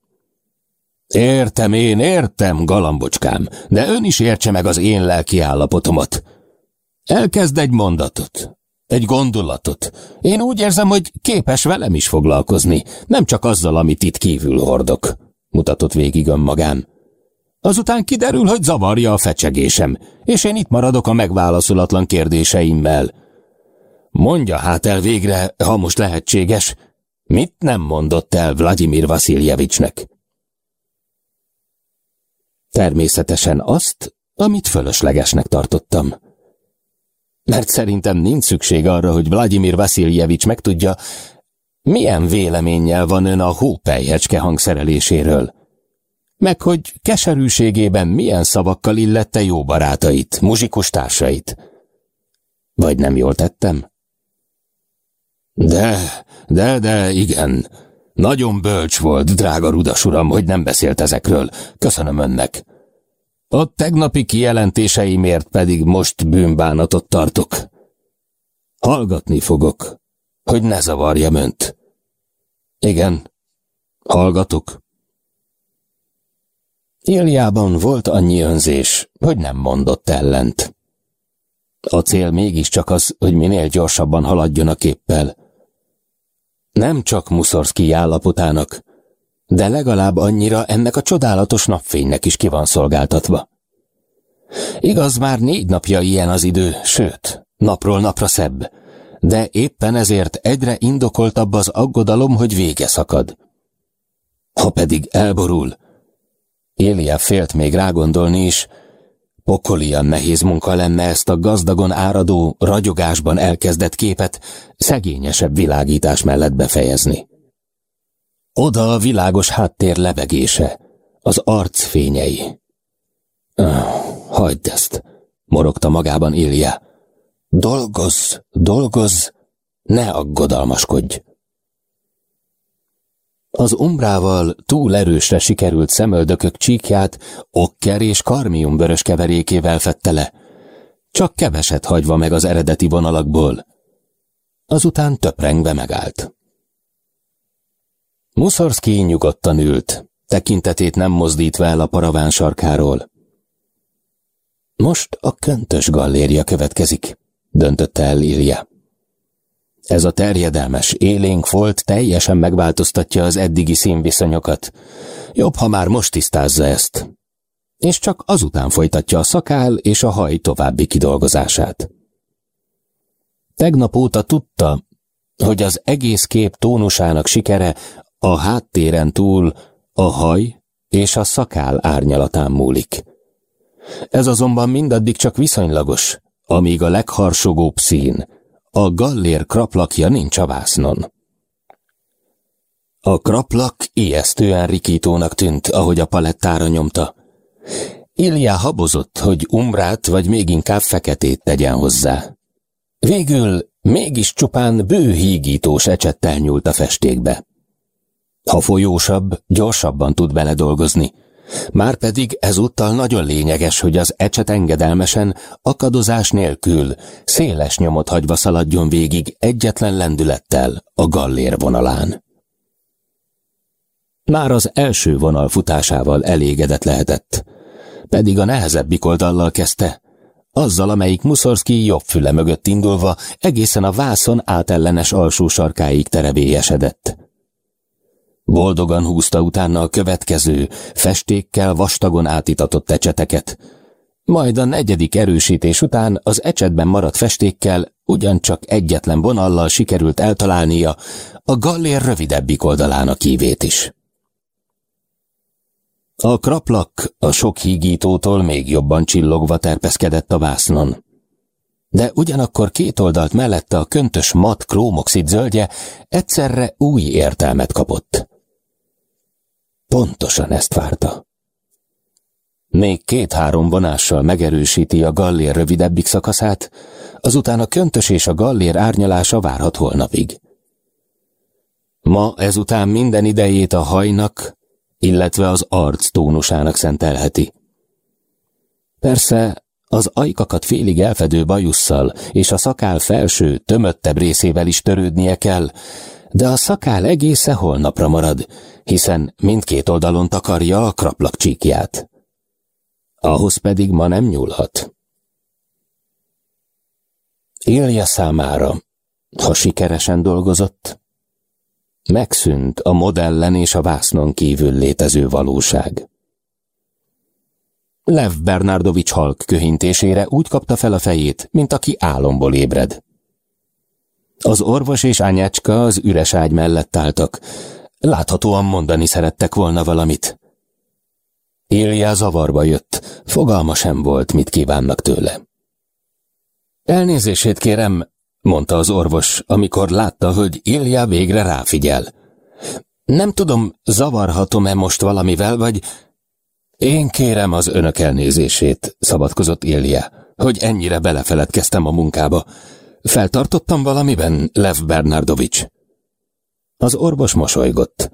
Értem én, értem, galambocskám, de ön is értse meg az én lelki állapotomat. Elkezd egy mondatot, egy gondolatot. Én úgy érzem, hogy képes velem is foglalkozni, nem csak azzal, amit itt kívül hordok, mutatott végig önmagán. Azután kiderül, hogy zavarja a fecsegésem, és én itt maradok a megválaszolatlan kérdéseimmel. Mondja hát el végre, ha most lehetséges, mit nem mondott el Vladimir Vasiljevicsnek? Természetesen azt, amit fölöslegesnek tartottam. Mert szerintem nincs szükség arra, hogy Vladimir Vasiljevics megtudja, milyen véleménnyel van ön a hópejhecske hangszereléséről. Meg hogy keserűségében milyen szavakkal illette jó barátait, muzsikus társait. Vagy nem jól tettem? De, de, de, igen. Nagyon bölcs volt, drága rudas uram, hogy nem beszélt ezekről. Köszönöm önnek. A tegnapi kijelentéseimért pedig most bűnbánatot tartok. Hallgatni fogok, hogy ne zavarjam önt. Igen, hallgatok. Iliában volt annyi önzés, hogy nem mondott ellent. A cél mégiscsak az, hogy minél gyorsabban haladjon a képpel. Nem csak Muszorszki állapotának, de legalább annyira ennek a csodálatos napfénynek is ki van szolgáltatva. Igaz, már négy napja ilyen az idő, sőt, napról napra szebb, de éppen ezért egyre indokoltabb az aggodalom, hogy vége szakad. Ha pedig elborul, Élia félt még rágondolni is, pokolian nehéz munka lenne ezt a gazdagon áradó, ragyogásban elkezdett képet szegényesebb világítás mellett befejezni. Oda a világos háttér lebegése, az arc fényei. Ah, hagyd ezt, morogta magában Ilja. Dolgozz, dolgozz, ne aggodalmaskodj. Az umbrával túl erősre sikerült szemöldökök csíkját okker és karmiumbörös keverékével fette le, csak keveset hagyva meg az eredeti vonalakból. Azután töprengve megállt. Muszorszki nyugodtan ült, tekintetét nem mozdítva el a paraván sarkáról. Most a köntös gallérja következik, döntötte el Lilia. Ez a terjedelmes, élénk volt teljesen megváltoztatja az eddigi színviszonyokat. Jobb, ha már most tisztázza ezt. És csak azután folytatja a szakál és a haj további kidolgozását. Tegnap óta tudta, hogy az egész kép tónusának sikere a háttéren túl a haj és a szakál árnyalatán múlik. Ez azonban mindaddig csak viszonylagos, amíg a legharsogóbb szín, a gallér kraplakja nincs a vásznon. A kraplak ijesztően rikítónak tűnt, ahogy a palettára nyomta. Ilja habozott, hogy umbrát vagy még inkább feketét tegyen hozzá. Végül mégis csupán bőhígítós ecsettel nyúlt a festékbe. Ha folyósabb, gyorsabban tud beledolgozni, Márpedig ezúttal nagyon lényeges, hogy az ecset engedelmesen, akadozás nélkül, széles nyomot hagyva szaladjon végig egyetlen lendülettel a gallér vonalán. Már az első vonal futásával elégedett lehetett, pedig a nehezebbik oldallal kezdte, azzal, amelyik Muszorszki jobb füle mögött indulva egészen a vászon átellenes alsó sarkáig terebélyesedett. Boldogan húzta utána a következő, festékkel vastagon átitatott ecseteket. Majd a negyedik erősítés után az ecsetben maradt festékkel ugyancsak egyetlen vonallal sikerült eltalálnia a gallér rövidebbik oldalának ívét is. A kraplak a sok hígítótól még jobban csillogva terpeszkedett a vásznon. De ugyanakkor két oldalt mellette a köntös mat krómoxid zöldje egyszerre új értelmet kapott. Pontosan ezt várta. Még két-három vonással megerősíti a gallér rövidebbik szakaszát, azután a köntös és a gallér árnyalása várhat holnapig. Ma ezután minden idejét a hajnak, illetve az arc tónusának szentelheti. Persze az ajkakat félig elfedő bajusszal és a szakál felső, tömöttebb részével is törődnie kell, de a szakál egésze holnapra marad, hiszen mindkét oldalon takarja a kraplak csíkját. Ahhoz pedig ma nem nyúlhat. Élje számára, ha sikeresen dolgozott, megszűnt a modellen és a vásznon kívül létező valóság. Lev Bernardovics halk köhintésére úgy kapta fel a fejét, mint aki álomból ébred. Az orvos és anyácska az üres ágy mellett álltak. Láthatóan mondani szerettek volna valamit. Ilja zavarba jött, fogalma sem volt, mit kívánnak tőle. Elnézését kérem, mondta az orvos, amikor látta, hogy Ilja végre ráfigyel. Nem tudom, zavarhatom-e most valamivel, vagy... Én kérem az önök elnézését, szabadkozott Ilja, hogy ennyire belefeledkeztem a munkába. Feltartottam valamiben, Lev Bernardovics? Az orvos mosolygott.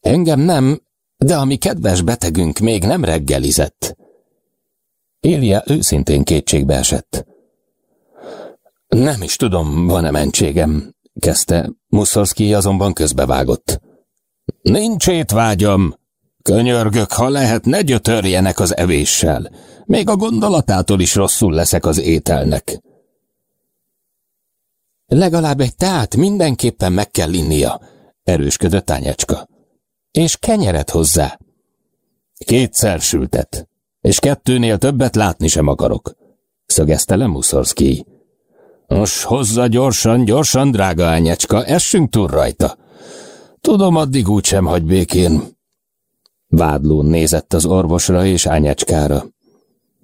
Engem nem, de a mi kedves betegünk még nem reggelizett. Ilja őszintén kétségbe esett. Nem is tudom, van-e mentségem, kezdte, Muszorszki azonban közbevágott. Nincs étvágyam! Könyörgök, ha lehet, ne gyötörjenek az evéssel. Még a gondolatától is rosszul leszek az ételnek. Legalább egy teát mindenképpen meg kell innia, erősködött Ányecska. És kenyeret hozzá. Kétszer sültet, és kettőnél többet látni sem akarok, szögezte le Muszorszki. Nos, hozza gyorsan, gyorsan, drága ányecska, essünk túl rajta. Tudom, addig úgysem hagy békén. Vádlón nézett az orvosra és ányecskára.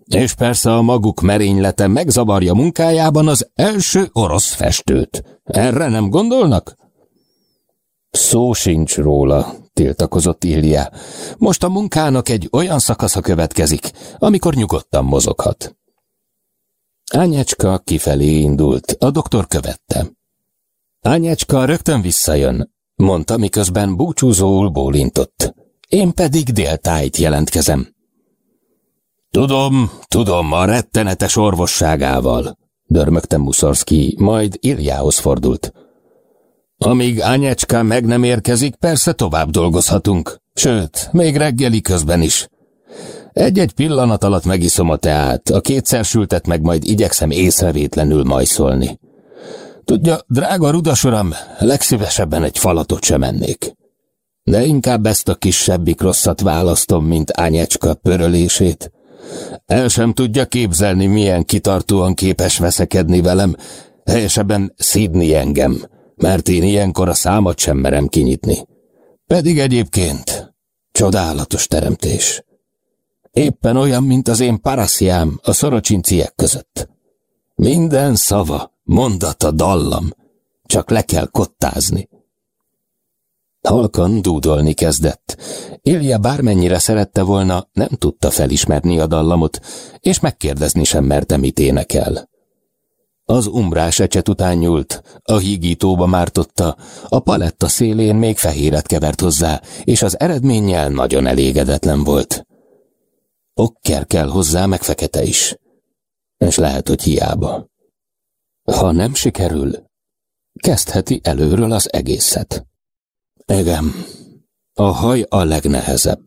És persze a maguk merénylete megzavarja munkájában az első orosz festőt. Erre nem gondolnak? Szó sincs róla, tiltakozott Ilja. Most a munkának egy olyan szakasza következik, amikor nyugodtan mozoghat. Ányecska kifelé indult, a doktor követte. Ányecska rögtön visszajön, mondta, miközben búcsúzóul bólintott. Én pedig déltájt jelentkezem. Tudom, tudom, a rettenetes orvosságával, dörmögte Muszorszki, majd Iljához fordult. Amíg Ányecska meg nem érkezik, persze tovább dolgozhatunk. Sőt, még reggeli közben is. Egy-egy pillanat alatt megiszom a teát, a kétszer sültet meg majd igyekszem észrevétlenül majszolni. Tudja, drága rudasoram, legszívesebben egy falatot sem ennék. De inkább ezt a kisebbik rosszat választom, mint Ányecska pörölését. El sem tudja képzelni, milyen kitartóan képes veszekedni velem, helyesebben szídni engem, mert én ilyenkor a számat sem merem kinyitni. Pedig egyébként csodálatos teremtés. Éppen olyan, mint az én parasziám a szorocsinciek között. Minden szava, mondata, dallam, csak le kell kottázni. Halkan dúdolni kezdett. Ilja bármennyire szerette volna, nem tudta felismerni a dallamot, és megkérdezni sem merte, mit énekel. Az umbrás ecset után nyúlt, a hígítóba mártotta, a paletta szélén még fehéret kevert hozzá, és az eredménnyel nagyon elégedetlen volt. Okker kell hozzá, meg fekete is. És lehet, hogy hiába. Ha nem sikerül, kezdheti előről az egészet. Igen, a haj a legnehezebb.